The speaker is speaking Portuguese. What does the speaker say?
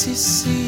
se